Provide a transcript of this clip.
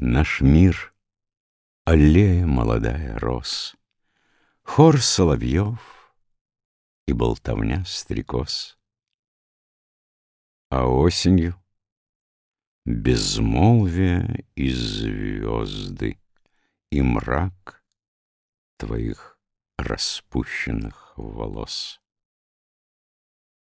Наш мир — аллея молодая роз, Хор соловьев и болтовня стрекоз. А осенью — безмолвие и звезды, И мрак твоих распущенных волос.